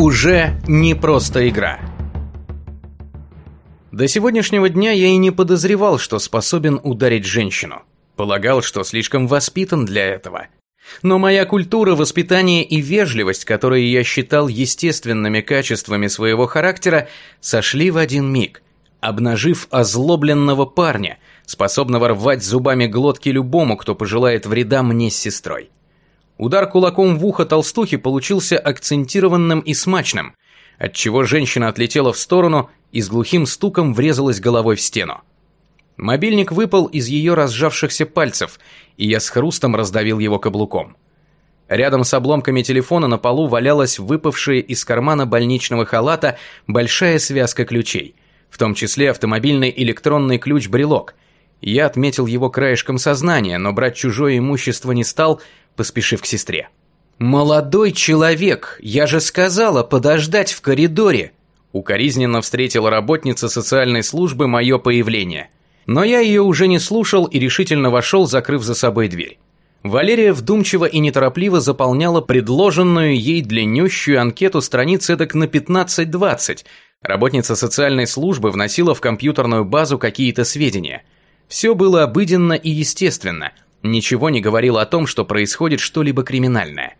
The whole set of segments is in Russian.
Уже не просто игра. До сегодняшнего дня я и не подозревал, что способен ударить женщину. Полагал, что слишком воспитан для этого. Но моя культура, воспитание и вежливость, которые я считал естественными качествами своего характера, сошли в один миг, обнажив озлобленного парня, способного рвать зубами глотки любому, кто пожелает вреда мне с сестрой. Удар кулаком в ухо толстухи получился акцентированным и смачным, отчего женщина отлетела в сторону и с глухим стуком врезалась головой в стену. Мобильник выпал из ее разжавшихся пальцев, и я с хрустом раздавил его каблуком. Рядом с обломками телефона на полу валялась выпавшая из кармана больничного халата большая связка ключей, в том числе автомобильный электронный ключ-брелок. Я отметил его краешком сознания, но брать чужое имущество не стал, поспешив к сестре. «Молодой человек, я же сказала подождать в коридоре!» Укоризненно встретила работница социальной службы мое появление – но я ее уже не слушал и решительно вошел, закрыв за собой дверь. Валерия вдумчиво и неторопливо заполняла предложенную ей длиннющую анкету страниц эдак на 15-20. Работница социальной службы вносила в компьютерную базу какие-то сведения. Все было обыденно и естественно. Ничего не говорило о том, что происходит что-либо криминальное.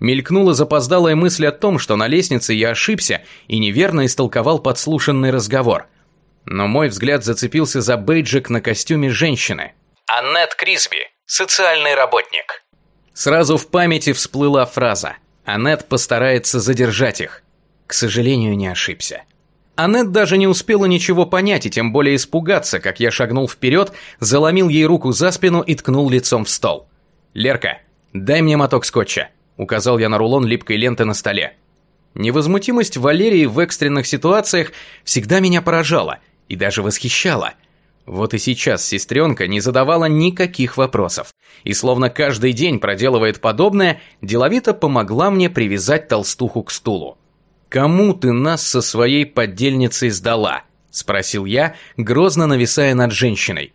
Мелькнула запоздалая мысль о том, что на лестнице я ошибся и неверно истолковал подслушанный разговор – но мой взгляд зацепился за бейджик на костюме женщины. Аннет Крисби, социальный работник. Сразу в памяти всплыла фраза. Аннет постарается задержать их. К сожалению, не ошибся. Аннет даже не успела ничего понять и тем более испугаться, как я шагнул вперед, заломил ей руку за спину и ткнул лицом в стол. «Лерка, дай мне моток скотча», — указал я на рулон липкой ленты на столе. Невозмутимость Валерии в экстренных ситуациях всегда меня поражала — и даже восхищала. Вот и сейчас сестренка не задавала никаких вопросов, и словно каждый день проделывает подобное, деловито помогла мне привязать толстуху к стулу. «Кому ты нас со своей поддельницей сдала?» – спросил я, грозно нависая над женщиной.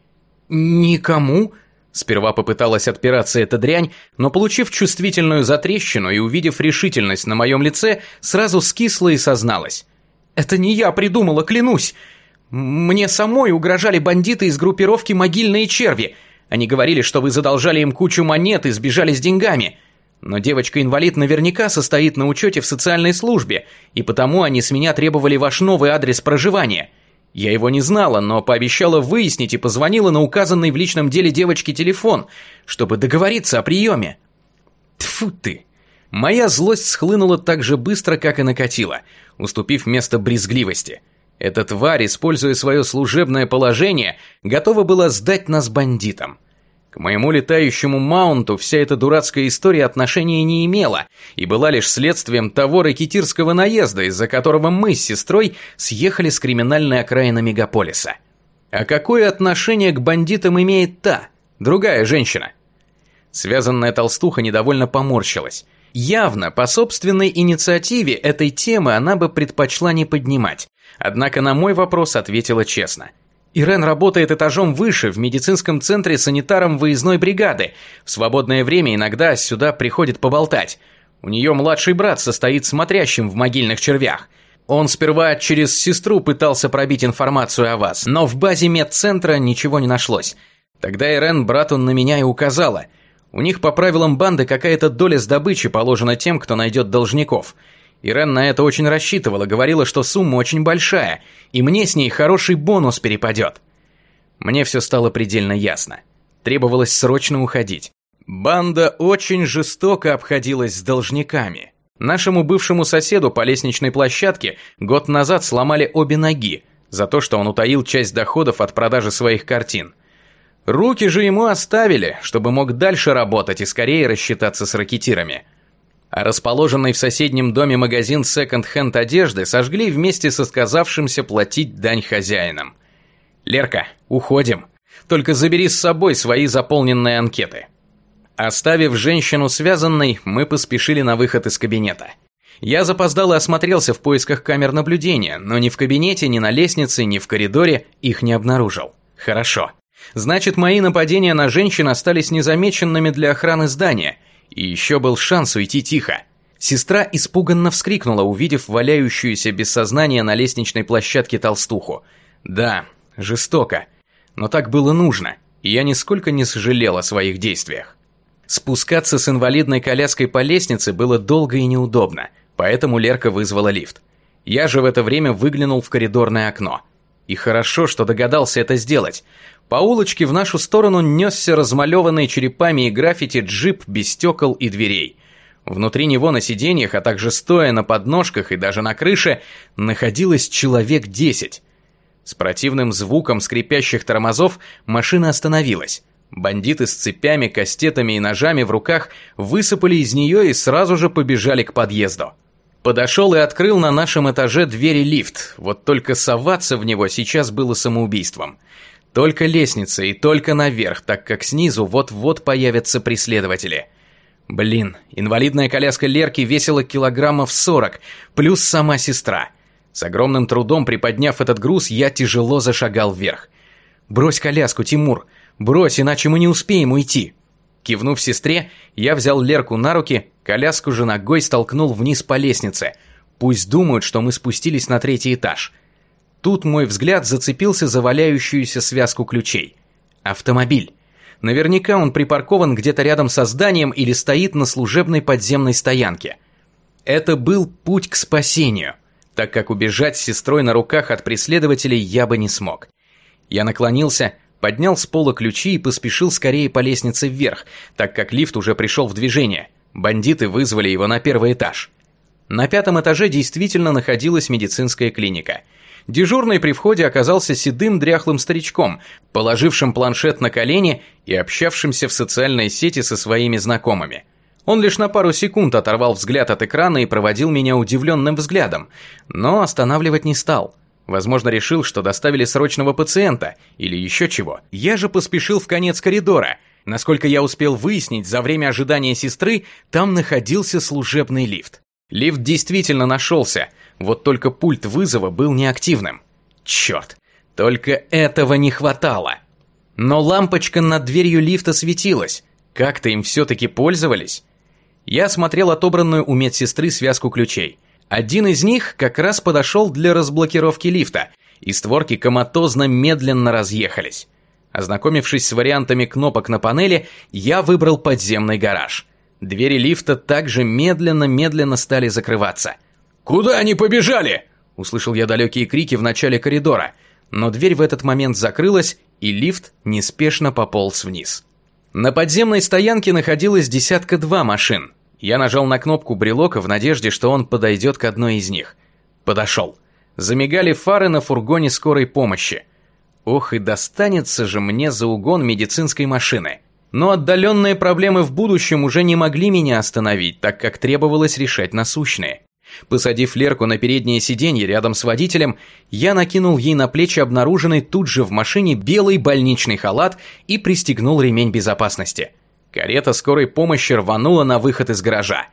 «Никому?» Сперва попыталась отпираться эта дрянь, но получив чувствительную затрещину и увидев решительность на моем лице, сразу скисла и созналась. «Это не я придумала, клянусь! Мне самой угрожали бандиты из группировки «Могильные черви». Они говорили, что вы задолжали им кучу монет и сбежали с деньгами. Но девочка-инвалид наверняка состоит на учете в социальной службе, и потому они с меня требовали ваш новый адрес проживания. Я его не знала, но пообещала выяснить и позвонила на указанный в личном деле девочке телефон, чтобы договориться о приеме. Тфу ты! Моя злость схлынула так же быстро, как и накатила, уступив место брезгливости – эта тварь, используя свое служебное положение, готова была сдать нас бандитам. К моему летающему маунту вся эта дурацкая история отношения не имела и была лишь следствием того ракетирского наезда, из-за которого мы с сестрой съехали с криминальной окраины мегаполиса. А какое отношение к бандитам имеет та, другая женщина? Связанная толстуха недовольно поморщилась. Явно, по собственной инициативе этой темы она бы предпочла не поднимать. Однако на мой вопрос ответила честно. Ирен работает этажом выше в медицинском центре санитаром выездной бригады. В свободное время иногда сюда приходит поболтать. У нее младший брат состоит смотрящим в могильных червях. Он сперва через сестру пытался пробить информацию о вас, но в базе медцентра ничего не нашлось. Тогда Ирен брату на меня и указала. У них по правилам банды какая-то доля с добычи положена тем, кто найдет должников – Ирен на это очень рассчитывала, говорила, что сумма очень большая, и мне с ней хороший бонус перепадет. Мне все стало предельно ясно. Требовалось срочно уходить. Банда очень жестоко обходилась с должниками. Нашему бывшему соседу по лестничной площадке год назад сломали обе ноги за то, что он утаил часть доходов от продажи своих картин. Руки же ему оставили, чтобы мог дальше работать и скорее рассчитаться с ракетирами а расположенный в соседнем доме магазин секонд-хенд одежды сожгли вместе со сказавшимся платить дань хозяинам. «Лерка, уходим. Только забери с собой свои заполненные анкеты». Оставив женщину связанной, мы поспешили на выход из кабинета. Я запоздал и осмотрелся в поисках камер наблюдения, но ни в кабинете, ни на лестнице, ни в коридоре их не обнаружил. Хорошо. Значит, мои нападения на женщин остались незамеченными для охраны здания – и еще был шанс уйти тихо. Сестра испуганно вскрикнула, увидев валяющуюся без сознания на лестничной площадке толстуху. Да, жестоко. Но так было нужно, и я нисколько не сожалел о своих действиях. Спускаться с инвалидной коляской по лестнице было долго и неудобно, поэтому Лерка вызвала лифт. Я же в это время выглянул в коридорное окно. И хорошо, что догадался это сделать. По улочке в нашу сторону несся размалеванный черепами и граффити джип без стекол и дверей. Внутри него на сиденьях, а также стоя на подножках и даже на крыше, находилось человек десять. С противным звуком скрипящих тормозов машина остановилась. Бандиты с цепями, кастетами и ножами в руках высыпали из нее и сразу же побежали к подъезду. Подошел и открыл на нашем этаже двери лифт, вот только соваться в него сейчас было самоубийством. Только лестница и только наверх, так как снизу вот-вот появятся преследователи – Блин, инвалидная коляска Лерки весила килограммов 40, плюс сама сестра. С огромным трудом приподняв этот груз, я тяжело зашагал вверх. «Брось коляску, Тимур! Брось, иначе мы не успеем уйти!» Кивнув сестре, я взял Лерку на руки, коляску же ногой столкнул вниз по лестнице. Пусть думают, что мы спустились на третий этаж. Тут мой взгляд зацепился за валяющуюся связку ключей. Автомобиль. Наверняка он припаркован где-то рядом со зданием или стоит на служебной подземной стоянке. Это был путь к спасению, так как убежать с сестрой на руках от преследователей я бы не смог. Я наклонился, поднял с пола ключи и поспешил скорее по лестнице вверх, так как лифт уже пришел в движение. Бандиты вызвали его на первый этаж. На пятом этаже действительно находилась медицинская клиника – Дежурный при входе оказался седым дряхлым старичком, положившим планшет на колени и общавшимся в социальной сети со своими знакомыми. Он лишь на пару секунд оторвал взгляд от экрана и проводил меня удивленным взглядом, но останавливать не стал. Возможно, решил, что доставили срочного пациента или еще чего. Я же поспешил в конец коридора. Насколько я успел выяснить, за время ожидания сестры там находился служебный лифт. Лифт действительно нашелся – вот только пульт вызова был неактивным. Черт, только этого не хватало. Но лампочка над дверью лифта светилась. Как-то им все-таки пользовались. Я смотрел отобранную у медсестры связку ключей. Один из них как раз подошел для разблокировки лифта, и створки коматозно медленно разъехались. Ознакомившись с вариантами кнопок на панели, я выбрал подземный гараж. Двери лифта также медленно-медленно стали закрываться – «Куда они побежали?» Услышал я далекие крики в начале коридора, но дверь в этот момент закрылась, и лифт неспешно пополз вниз. На подземной стоянке находилось десятка-два машин. Я нажал на кнопку брелока в надежде, что он подойдет к одной из них. Подошел. Замигали фары на фургоне скорой помощи. Ох, и достанется же мне за угон медицинской машины. Но отдаленные проблемы в будущем уже не могли меня остановить, так как требовалось решать насущные. Посадив Лерку на переднее сиденье рядом с водителем, я накинул ей на плечи обнаруженный тут же в машине белый больничный халат и пристегнул ремень безопасности. Карета скорой помощи рванула на выход из гаража.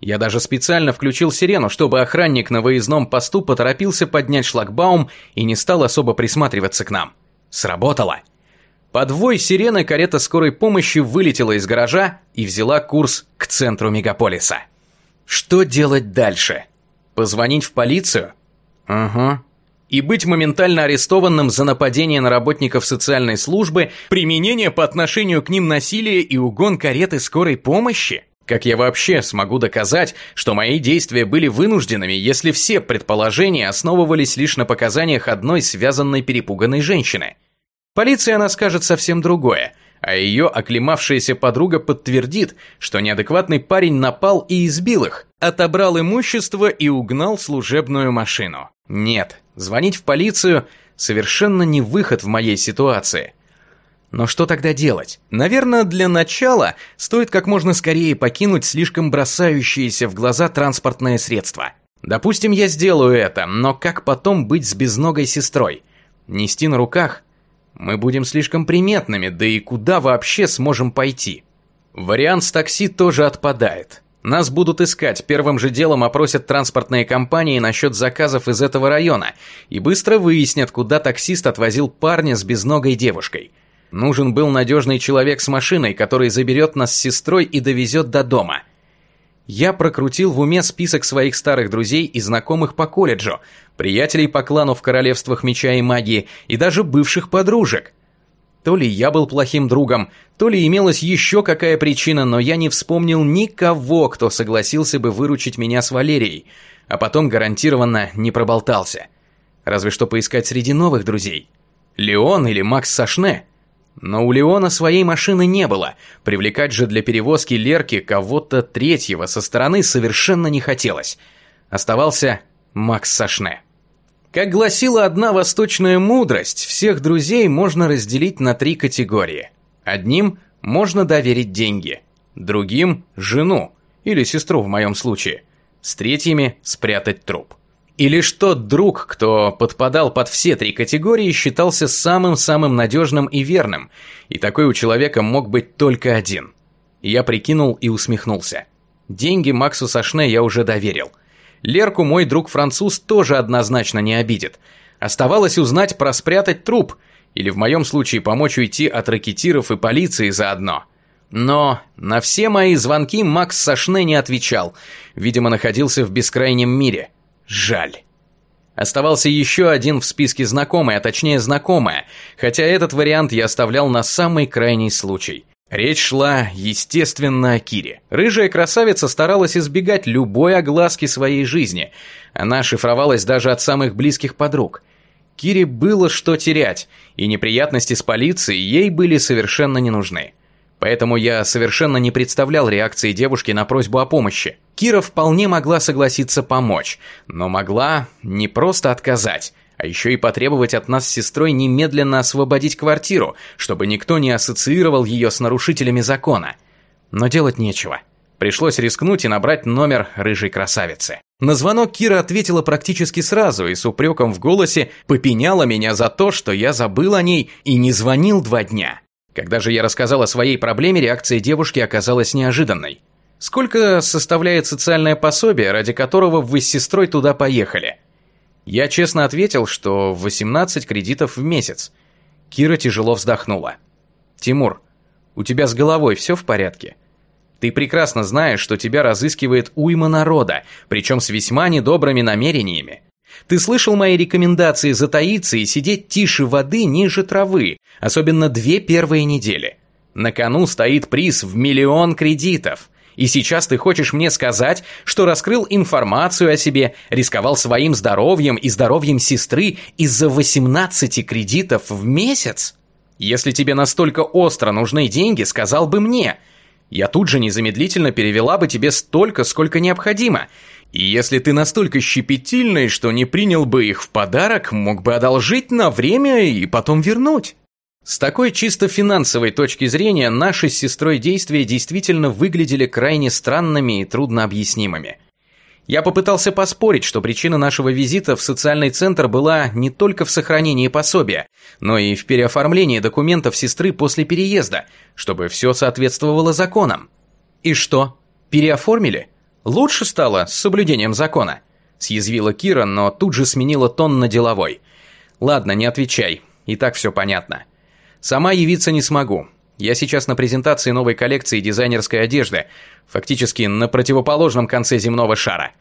Я даже специально включил сирену, чтобы охранник на выездном посту поторопился поднять шлагбаум и не стал особо присматриваться к нам. Сработало. Подвой сирены карета скорой помощи вылетела из гаража и взяла курс к центру мегаполиса. Что делать дальше? Позвонить в полицию? Ага. И быть моментально арестованным за нападение на работников социальной службы, применение по отношению к ним насилия и угон кареты скорой помощи? Как я вообще смогу доказать, что мои действия были вынужденными, если все предположения основывались лишь на показаниях одной связанной перепуганной женщины? Полиция она скажет совсем другое, а ее оклемавшаяся подруга подтвердит, что неадекватный парень напал и избил их, отобрал имущество и угнал служебную машину. Нет, звонить в полицию совершенно не выход в моей ситуации. Но что тогда делать? Наверное, для начала стоит как можно скорее покинуть слишком бросающееся в глаза транспортное средство. Допустим, я сделаю это, но как потом быть с безногой сестрой? Нести на руках? Мы будем слишком приметными, да и куда вообще сможем пойти? Вариант с такси тоже отпадает. Нас будут искать, первым же делом опросят транспортные компании насчет заказов из этого района и быстро выяснят, куда таксист отвозил парня с безногой девушкой. Нужен был надежный человек с машиной, который заберет нас с сестрой и довезет до дома. Я прокрутил в уме список своих старых друзей и знакомых по колледжу, приятелей по клану в королевствах меча и магии и даже бывших подружек. То ли я был плохим другом, то ли имелась еще какая причина, но я не вспомнил никого, кто согласился бы выручить меня с Валерией, а потом гарантированно не проболтался. Разве что поискать среди новых друзей. Леон или Макс Сашне. Но у Леона своей машины не было, привлекать же для перевозки Лерки кого-то третьего со стороны совершенно не хотелось. Оставался Макс Сашне. Как гласила одна восточная мудрость, всех друзей можно разделить на три категории. Одним можно доверить деньги, другим – жену, или сестру в моем случае, с третьими – спрятать труп. И лишь тот друг, кто подпадал под все три категории, считался самым-самым надежным и верным, и такой у человека мог быть только один. Я прикинул и усмехнулся. Деньги Максу Сашне я уже доверил – Лерку мой друг-француз тоже однозначно не обидит. Оставалось узнать про спрятать труп, или в моем случае помочь уйти от ракетиров и полиции заодно. Но на все мои звонки Макс Сашне не отвечал, видимо, находился в бескрайнем мире. Жаль. Оставался еще один в списке знакомый, а точнее знакомая, хотя этот вариант я оставлял на самый крайний случай. Речь шла, естественно, о Кире. Рыжая красавица старалась избегать любой огласки своей жизни. Она шифровалась даже от самых близких подруг. Кире было что терять, и неприятности с полицией ей были совершенно не нужны. Поэтому я совершенно не представлял реакции девушки на просьбу о помощи. Кира вполне могла согласиться помочь, но могла не просто отказать, а еще и потребовать от нас с сестрой немедленно освободить квартиру, чтобы никто не ассоциировал ее с нарушителями закона. Но делать нечего. Пришлось рискнуть и набрать номер рыжей красавицы. На звонок Кира ответила практически сразу и с упреком в голосе попеняла меня за то, что я забыл о ней и не звонил два дня. Когда же я рассказал о своей проблеме, реакция девушки оказалась неожиданной. Сколько составляет социальное пособие, ради которого вы с сестрой туда поехали? Я честно ответил, что 18 кредитов в месяц. Кира тяжело вздохнула. «Тимур, у тебя с головой все в порядке? Ты прекрасно знаешь, что тебя разыскивает уйма народа, причем с весьма недобрыми намерениями. Ты слышал мои рекомендации затаиться и сидеть тише воды ниже травы, особенно две первые недели. На кону стоит приз в миллион кредитов. И сейчас ты хочешь мне сказать, что раскрыл информацию о себе, рисковал своим здоровьем и здоровьем сестры из-за 18 кредитов в месяц? Если тебе настолько остро нужны деньги, сказал бы мне. Я тут же незамедлительно перевела бы тебе столько, сколько необходимо. И если ты настолько щепетильный, что не принял бы их в подарок, мог бы одолжить на время и потом вернуть. С такой чисто финансовой точки зрения наши с сестрой действия действительно выглядели крайне странными и труднообъяснимыми. Я попытался поспорить, что причина нашего визита в социальный центр была не только в сохранении пособия, но и в переоформлении документов сестры после переезда, чтобы все соответствовало законам. И что, переоформили? Лучше стало с соблюдением закона? Съязвила Кира, но тут же сменила тон на деловой. Ладно, не отвечай, и так все понятно. Сама явиться не смогу. Я сейчас на презентации новой коллекции дизайнерской одежды, фактически на противоположном конце земного шара.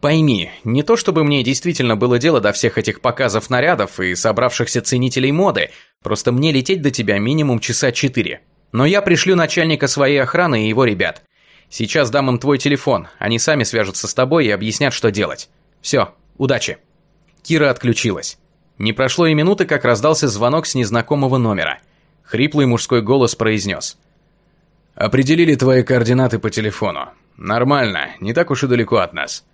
Пойми, не то чтобы мне действительно было дело до всех этих показов нарядов и собравшихся ценителей моды, просто мне лететь до тебя минимум часа четыре. Но я пришлю начальника своей охраны и его ребят. Сейчас дам им твой телефон, они сами свяжутся с тобой и объяснят, что делать. Все, удачи. Кира отключилась. Не прошло и минуты, как раздался звонок с незнакомого номера – Хриплый мужской голос произнес. «Определили твои координаты по телефону. Нормально, не так уж и далеко от нас.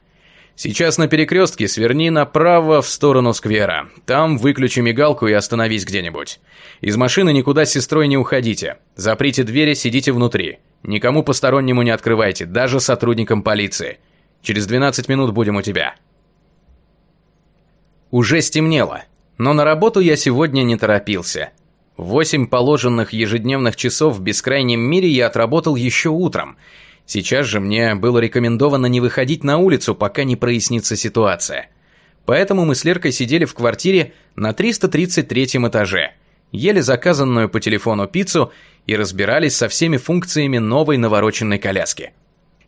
Сейчас на перекрестке сверни направо в сторону сквера. Там выключи мигалку и остановись где-нибудь. Из машины никуда с сестрой не уходите. Заприте двери, сидите внутри. Никому постороннему не открывайте, даже сотрудникам полиции. Через 12 минут будем у тебя». Уже стемнело, но на работу я сегодня не торопился – Восемь положенных ежедневных часов в бескрайнем мире я отработал еще утром. Сейчас же мне было рекомендовано не выходить на улицу, пока не прояснится ситуация. Поэтому мы с Леркой сидели в квартире на 333 этаже, ели заказанную по телефону пиццу и разбирались со всеми функциями новой навороченной коляски.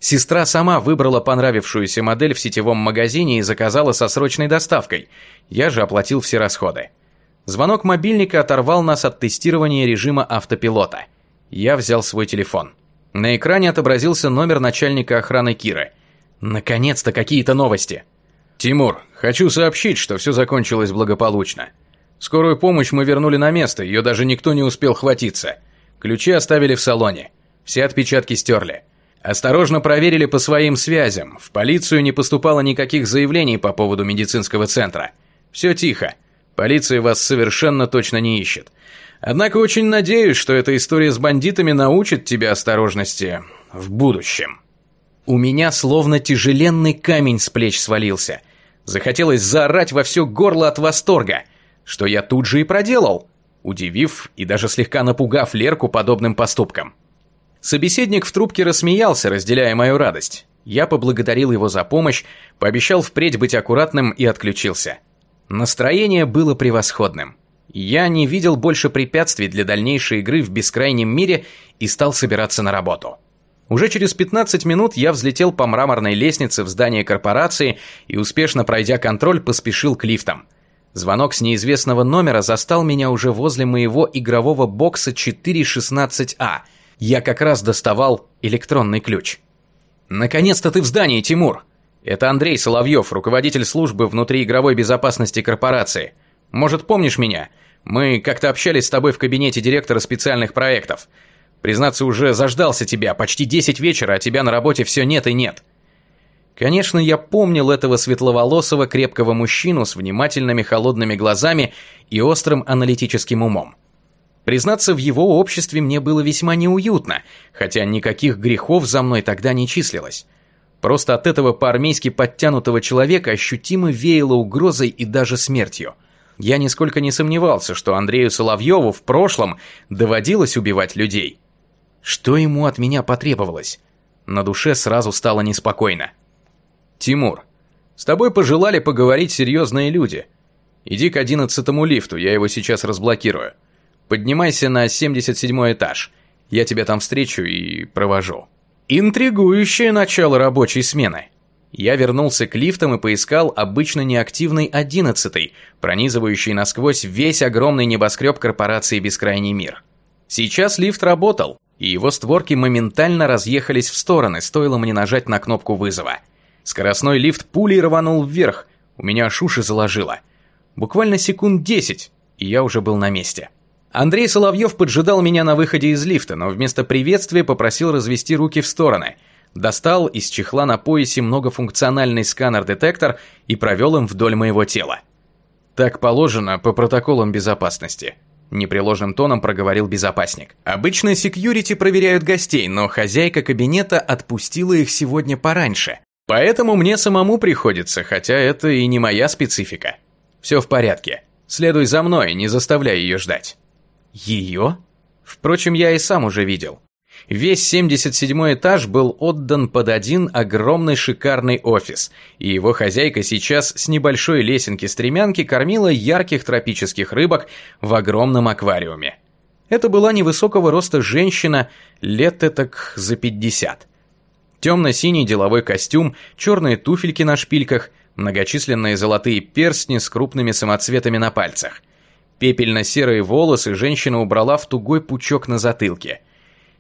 Сестра сама выбрала понравившуюся модель в сетевом магазине и заказала со срочной доставкой. Я же оплатил все расходы. Звонок мобильника оторвал нас от тестирования режима автопилота. Я взял свой телефон. На экране отобразился номер начальника охраны Киры. Наконец-то какие-то новости. «Тимур, хочу сообщить, что все закончилось благополучно. Скорую помощь мы вернули на место, ее даже никто не успел хватиться. Ключи оставили в салоне. Все отпечатки стерли. Осторожно проверили по своим связям. В полицию не поступало никаких заявлений по поводу медицинского центра. Все тихо. Полиция вас совершенно точно не ищет. Однако очень надеюсь, что эта история с бандитами научит тебя осторожности в будущем. У меня словно тяжеленный камень с плеч свалился. Захотелось заорать во все горло от восторга, что я тут же и проделал, удивив и даже слегка напугав Лерку подобным поступком. Собеседник в трубке рассмеялся, разделяя мою радость. Я поблагодарил его за помощь, пообещал впредь быть аккуратным и отключился. Настроение было превосходным. Я не видел больше препятствий для дальнейшей игры в бескрайнем мире и стал собираться на работу. Уже через 15 минут я взлетел по мраморной лестнице в здание корпорации и, успешно пройдя контроль, поспешил к лифтам. Звонок с неизвестного номера застал меня уже возле моего игрового бокса 416А – я как раз доставал электронный ключ. «Наконец-то ты в здании, Тимур!» Это Андрей Соловьев, руководитель службы внутриигровой безопасности корпорации. Может, помнишь меня? Мы как-то общались с тобой в кабинете директора специальных проектов. Признаться, уже заждался тебя, почти 10 вечера, а тебя на работе все нет и нет. Конечно, я помнил этого светловолосого крепкого мужчину с внимательными холодными глазами и острым аналитическим умом. Признаться, в его обществе мне было весьма неуютно, хотя никаких грехов за мной тогда не числилось. Просто от этого по-армейски подтянутого человека ощутимо веяло угрозой и даже смертью. Я нисколько не сомневался, что Андрею Соловьеву в прошлом доводилось убивать людей. Что ему от меня потребовалось? На душе сразу стало неспокойно. «Тимур, с тобой пожелали поговорить серьезные люди. Иди к одиннадцатому лифту, я его сейчас разблокирую». Поднимайся на 77 этаж. Я тебя там встречу и провожу». Интригующее начало рабочей смены. Я вернулся к лифтам и поискал обычно неактивный одиннадцатый, пронизывающий насквозь весь огромный небоскреб корпорации «Бескрайний мир». Сейчас лифт работал, и его створки моментально разъехались в стороны, стоило мне нажать на кнопку вызова. Скоростной лифт пулей рванул вверх, у меня шуши заложило. Буквально секунд десять, и я уже был на месте. Андрей Соловьев поджидал меня на выходе из лифта, но вместо приветствия попросил развести руки в стороны. Достал из чехла на поясе многофункциональный сканер-детектор и провел им вдоль моего тела. «Так положено по протоколам безопасности», – непреложным тоном проговорил безопасник. «Обычно секьюрити проверяют гостей, но хозяйка кабинета отпустила их сегодня пораньше. Поэтому мне самому приходится, хотя это и не моя специфика. Все в порядке. Следуй за мной, не заставляй ее ждать». Ее? Впрочем, я и сам уже видел. Весь 77 этаж был отдан под один огромный шикарный офис, и его хозяйка сейчас с небольшой лесенки-стремянки кормила ярких тропических рыбок в огромном аквариуме. Это была невысокого роста женщина, лет этак за 50. Темно-синий деловой костюм, черные туфельки на шпильках, многочисленные золотые перстни с крупными самоцветами на пальцах. Пепельно-серые волосы женщина убрала в тугой пучок на затылке.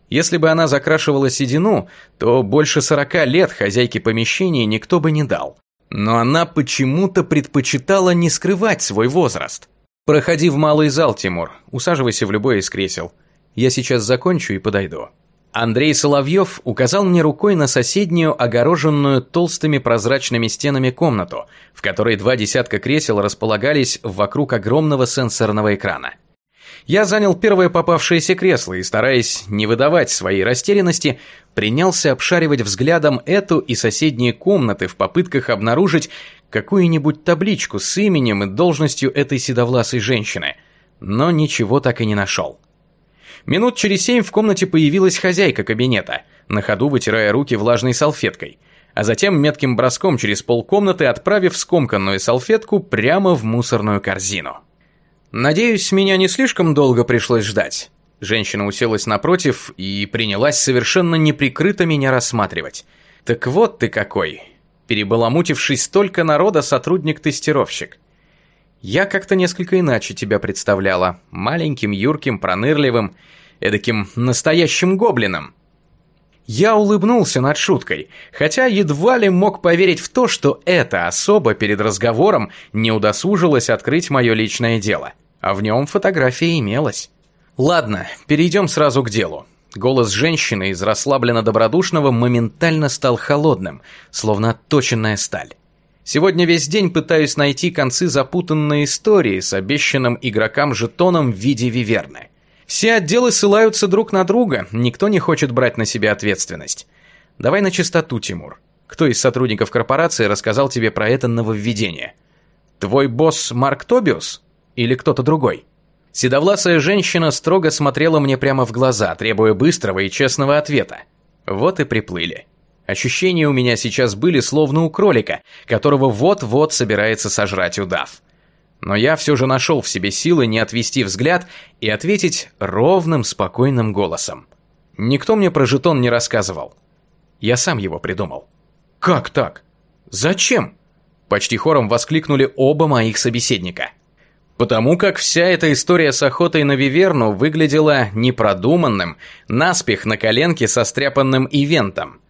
Если бы она закрашивала седину, то больше сорока лет хозяйке помещения никто бы не дал. Но она почему-то предпочитала не скрывать свой возраст. «Проходи в малый зал, Тимур, усаживайся в любой из кресел. Я сейчас закончу и подойду». Андрей Соловьев указал мне рукой на соседнюю, огороженную толстыми прозрачными стенами комнату, в которой два десятка кресел располагались вокруг огромного сенсорного экрана. Я занял первое попавшееся кресло и, стараясь не выдавать своей растерянности, принялся обшаривать взглядом эту и соседние комнаты в попытках обнаружить какую-нибудь табличку с именем и должностью этой седовласой женщины, но ничего так и не нашел. Минут через семь в комнате появилась хозяйка кабинета, на ходу вытирая руки влажной салфеткой, а затем метким броском через полкомнаты отправив скомканную салфетку прямо в мусорную корзину. «Надеюсь, меня не слишком долго пришлось ждать». Женщина уселась напротив и принялась совершенно неприкрыто меня рассматривать. Так вот ты какой. Перебаламутивший столько народа сотрудник-тестировщик. Я как-то несколько иначе тебя представляла. Маленьким, юрким, пронырливым, эдаким настоящим гоблином. Я улыбнулся над шуткой, хотя едва ли мог поверить в то, что эта особа перед разговором не удосужилась открыть мое личное дело, а в нем фотография имелась. Ладно, перейдем сразу к делу. Голос женщины из расслабленно-добродушного моментально стал холодным, словно отточенная сталь. Сегодня весь день пытаюсь найти концы запутанной истории с обещанным игрокам жетоном в виде виверны. Все отделы ссылаются друг на друга, никто не хочет брать на себя ответственность. Давай на чистоту, Тимур. Кто из сотрудников корпорации рассказал тебе про это нововведение? Твой босс Марк Тобиус? Или кто-то другой? Седовласая женщина строго смотрела мне прямо в глаза, требуя быстрого и честного ответа. Вот и приплыли. Ощущения у меня сейчас были словно у кролика, которого вот-вот собирается сожрать удав. Но я все же нашел в себе силы не отвести взгляд и ответить ровным, спокойным голосом. Никто мне про жетон не рассказывал. Я сам его придумал. «Как так? Зачем?» Почти хором воскликнули оба моих собеседника. Потому как вся эта история с охотой на Виверну выглядела непродуманным, наспех на коленке со стряпанным ивентом.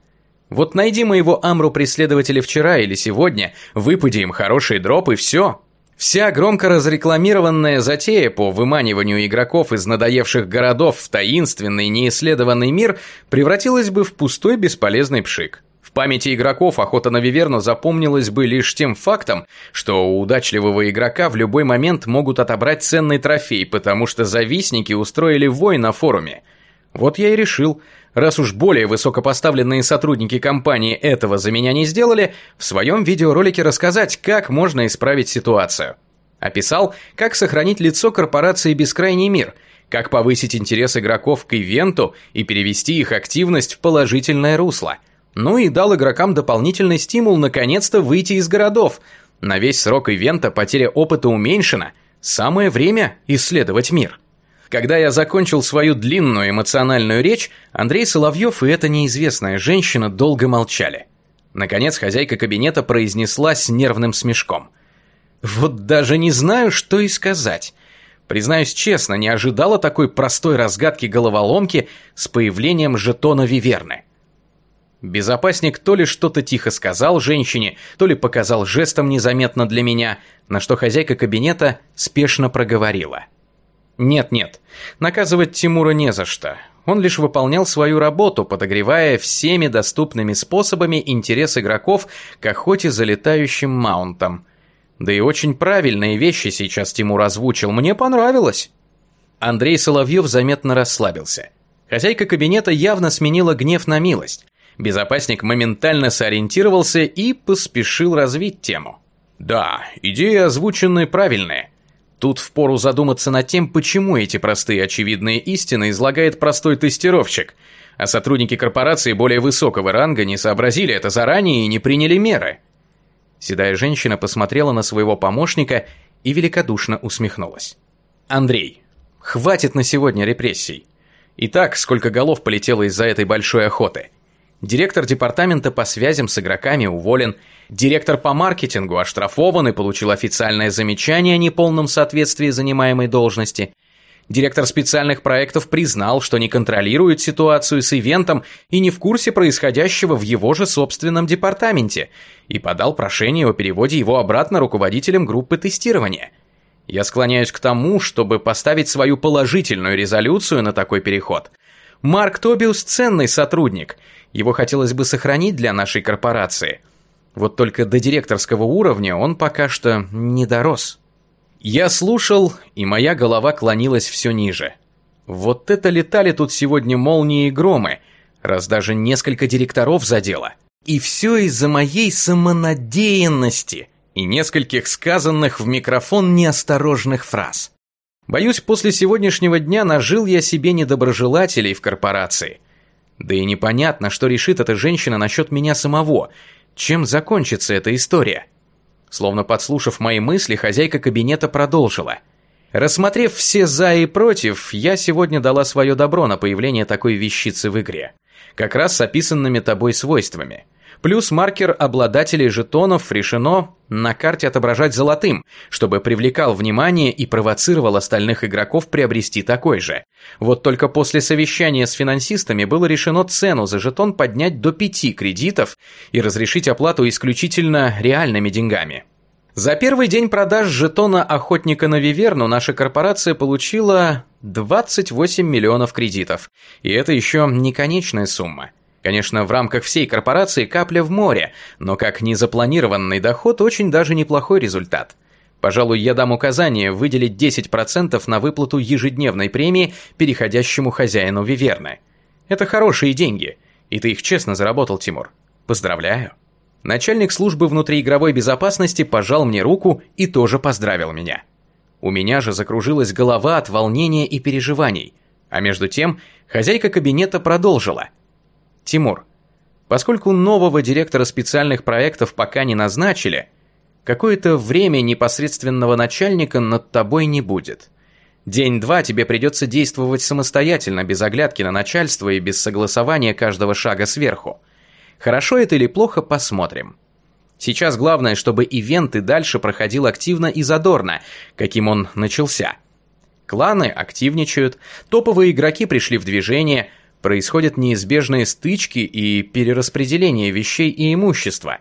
Вот найди моего амру-преследователя вчера или сегодня, выпади им хороший дроп и все. Вся громко разрекламированная затея по выманиванию игроков из надоевших городов в таинственный, неисследованный мир превратилась бы в пустой бесполезный пшик. В памяти игроков охота на Виверну запомнилась бы лишь тем фактом, что у удачливого игрока в любой момент могут отобрать ценный трофей, потому что завистники устроили вой на форуме. Вот я и решил – раз уж более высокопоставленные сотрудники компании этого за меня не сделали, в своем видеоролике рассказать, как можно исправить ситуацию. Описал, как сохранить лицо корпорации «Бескрайний мир», как повысить интерес игроков к ивенту и перевести их активность в положительное русло. Ну и дал игрокам дополнительный стимул наконец-то выйти из городов. На весь срок ивента потеря опыта уменьшена. Самое время исследовать мир. Когда я закончил свою длинную эмоциональную речь, Андрей Соловьев и эта неизвестная женщина долго молчали. Наконец хозяйка кабинета произнесла с нервным смешком. «Вот даже не знаю, что и сказать. Признаюсь честно, не ожидала такой простой разгадки головоломки с появлением жетона Виверны». Безопасник то ли что-то тихо сказал женщине, то ли показал жестом незаметно для меня, на что хозяйка кабинета спешно проговорила – нет-нет, наказывать Тимура не за что. Он лишь выполнял свою работу, подогревая всеми доступными способами интерес игроков к охоте за летающим маунтом. Да и очень правильные вещи сейчас Тимур озвучил, мне понравилось. Андрей Соловьев заметно расслабился. Хозяйка кабинета явно сменила гнев на милость. Безопасник моментально сориентировался и поспешил развить тему. Да, идеи озвученные правильные. Тут впору задуматься над тем, почему эти простые очевидные истины излагает простой тестировщик, а сотрудники корпорации более высокого ранга не сообразили это заранее и не приняли меры. Седая женщина посмотрела на своего помощника и великодушно усмехнулась. «Андрей, хватит на сегодня репрессий. Итак, сколько голов полетело из-за этой большой охоты – Директор департамента по связям с игроками уволен. Директор по маркетингу оштрафован и получил официальное замечание о неполном соответствии занимаемой должности. Директор специальных проектов признал, что не контролирует ситуацию с ивентом и не в курсе происходящего в его же собственном департаменте, и подал прошение о переводе его обратно руководителям группы тестирования. Я склоняюсь к тому, чтобы поставить свою положительную резолюцию на такой переход. Марк Тобиус – ценный сотрудник – его хотелось бы сохранить для нашей корпорации. Вот только до директорского уровня он пока что не дорос. Я слушал, и моя голова клонилась все ниже. Вот это летали тут сегодня молнии и громы, раз даже несколько директоров задело. И все из-за моей самонадеянности и нескольких сказанных в микрофон неосторожных фраз. Боюсь, после сегодняшнего дня нажил я себе недоброжелателей в корпорации – да и непонятно, что решит эта женщина насчет меня самого. Чем закончится эта история? Словно подслушав мои мысли, хозяйка кабинета продолжила. Рассмотрев все «за» и «против», я сегодня дала свое добро на появление такой вещицы в игре. Как раз с описанными тобой свойствами. Плюс маркер обладателей жетонов решено на карте отображать золотым, чтобы привлекал внимание и провоцировал остальных игроков приобрести такой же. Вот только после совещания с финансистами было решено цену за жетон поднять до 5 кредитов и разрешить оплату исключительно реальными деньгами. За первый день продаж жетона охотника на Виверну наша корпорация получила 28 миллионов кредитов. И это еще не конечная сумма. Конечно, в рамках всей корпорации капля в море, но как незапланированный доход очень даже неплохой результат. Пожалуй, я дам указание выделить 10% на выплату ежедневной премии переходящему хозяину Виверны. Это хорошие деньги, и ты их честно заработал, Тимур. Поздравляю. Начальник службы внутриигровой безопасности пожал мне руку и тоже поздравил меня. У меня же закружилась голова от волнения и переживаний. А между тем, хозяйка кабинета продолжила – Тимур, поскольку нового директора специальных проектов пока не назначили, какое-то время непосредственного начальника над тобой не будет. День-два тебе придется действовать самостоятельно, без оглядки на начальство и без согласования каждого шага сверху. Хорошо это или плохо, посмотрим. Сейчас главное, чтобы ивент и дальше проходил активно и задорно, каким он начался. Кланы активничают, топовые игроки пришли в движение, происходят неизбежные стычки и перераспределение вещей и имущества.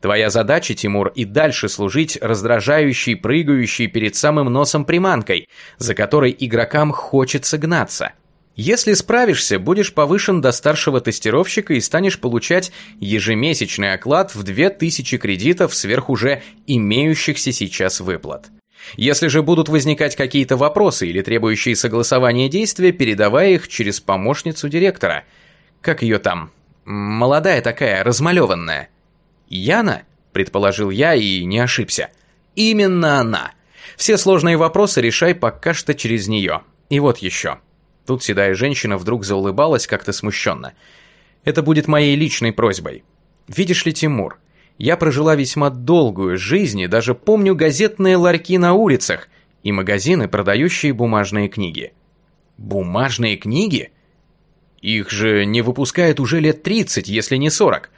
Твоя задача, Тимур, и дальше служить раздражающей, прыгающей перед самым носом приманкой, за которой игрокам хочется гнаться. Если справишься, будешь повышен до старшего тестировщика и станешь получать ежемесячный оклад в 2000 кредитов сверх уже имеющихся сейчас выплат. Если же будут возникать какие-то вопросы или требующие согласования действия, передавай их через помощницу директора. Как ее там? Молодая такая, размалеванная. Яна? Предположил я и не ошибся. Именно она. Все сложные вопросы решай пока что через нее. И вот еще. Тут седая женщина вдруг заулыбалась как-то смущенно. Это будет моей личной просьбой. Видишь ли, Тимур, я прожила весьма долгую жизнь и даже помню газетные ларьки на улицах и магазины, продающие бумажные книги. Бумажные книги? Их же не выпускают уже лет 30, если не 40.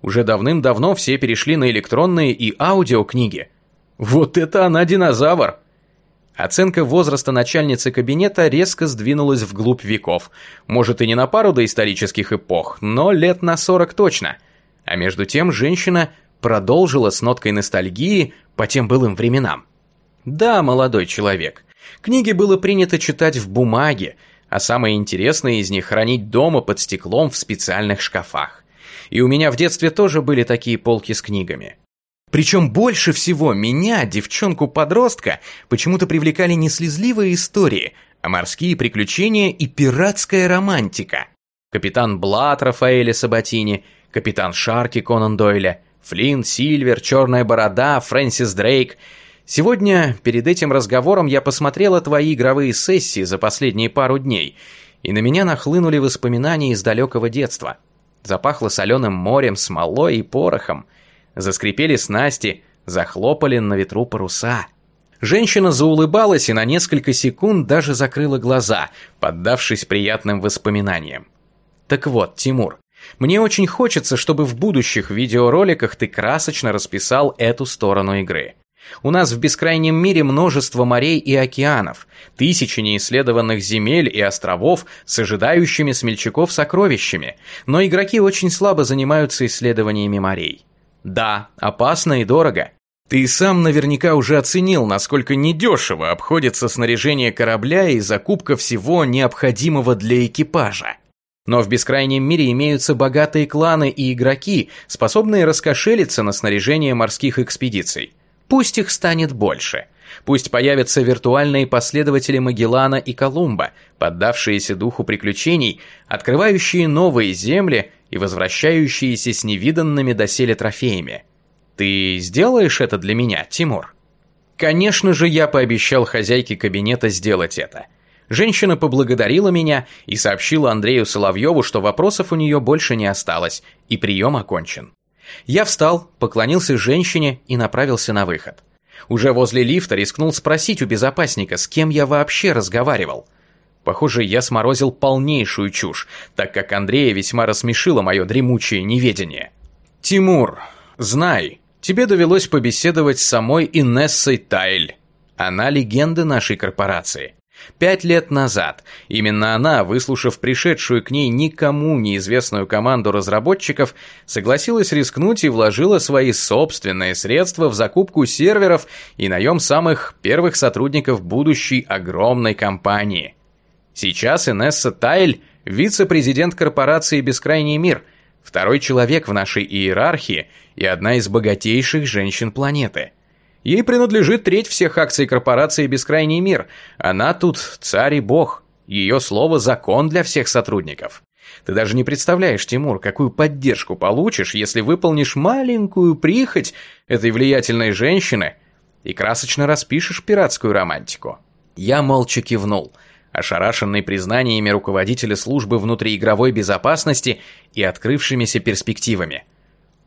Уже давным-давно все перешли на электронные и аудиокниги. Вот это она динозавр! Оценка возраста начальницы кабинета резко сдвинулась вглубь веков. Может и не на пару доисторических эпох, но лет на 40 точно. А между тем женщина продолжила с ноткой ностальгии по тем былым временам. Да, молодой человек, книги было принято читать в бумаге, а самые интересные из них хранить дома под стеклом в специальных шкафах. И у меня в детстве тоже были такие полки с книгами. Причем больше всего меня, девчонку-подростка, почему-то привлекали не слезливые истории, а морские приключения и пиратская романтика. Капитан Блат Рафаэля Сабатини, Капитан Шарки Конан Дойля – Флинн, Сильвер, Черная Борода, Фрэнсис Дрейк. Сегодня, перед этим разговором, я посмотрела твои игровые сессии за последние пару дней, и на меня нахлынули воспоминания из далекого детства. Запахло соленым морем, смолой и порохом. Заскрипели снасти, захлопали на ветру паруса. Женщина заулыбалась и на несколько секунд даже закрыла глаза, поддавшись приятным воспоминаниям. Так вот, Тимур, мне очень хочется, чтобы в будущих видеороликах ты красочно расписал эту сторону игры. У нас в бескрайнем мире множество морей и океанов, тысячи неисследованных земель и островов с ожидающими смельчаков сокровищами, но игроки очень слабо занимаются исследованиями морей. Да, опасно и дорого. Ты сам наверняка уже оценил, насколько недешево обходится снаряжение корабля и закупка всего необходимого для экипажа. Но в бескрайнем мире имеются богатые кланы и игроки, способные раскошелиться на снаряжение морских экспедиций. Пусть их станет больше. Пусть появятся виртуальные последователи Магеллана и Колумба, поддавшиеся духу приключений, открывающие новые земли и возвращающиеся с невиданными доселе трофеями. Ты сделаешь это для меня, Тимур? Конечно же, я пообещал хозяйке кабинета сделать это – Женщина поблагодарила меня и сообщила Андрею Соловьеву, что вопросов у нее больше не осталось, и прием окончен. Я встал, поклонился женщине и направился на выход. Уже возле лифта рискнул спросить у безопасника, с кем я вообще разговаривал. Похоже, я сморозил полнейшую чушь, так как Андрея весьма рассмешило мое дремучее неведение. Тимур, знай, тебе довелось побеседовать с самой Инессой Тайль. Она легенда нашей корпорации. Пять лет назад именно она, выслушав пришедшую к ней никому неизвестную команду разработчиков, согласилась рискнуть и вложила свои собственные средства в закупку серверов и наем самых первых сотрудников будущей огромной компании. Сейчас Инесса Тайль – вице-президент корпорации «Бескрайний мир», второй человек в нашей иерархии и одна из богатейших женщин планеты – Ей принадлежит треть всех акций корпорации «Бескрайний мир». Она тут царь и бог. Ее слово – закон для всех сотрудников. Ты даже не представляешь, Тимур, какую поддержку получишь, если выполнишь маленькую прихоть этой влиятельной женщины и красочно распишешь пиратскую романтику. Я молча кивнул, ошарашенный признаниями руководителя службы внутриигровой безопасности и открывшимися перспективами.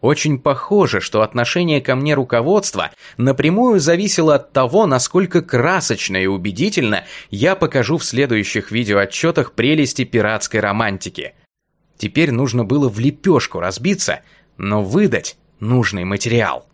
Очень похоже, что отношение ко мне руководства напрямую зависело от того, насколько красочно и убедительно я покажу в следующих видеоотчетах прелести пиратской романтики. Теперь нужно было в лепешку разбиться, но выдать нужный материал.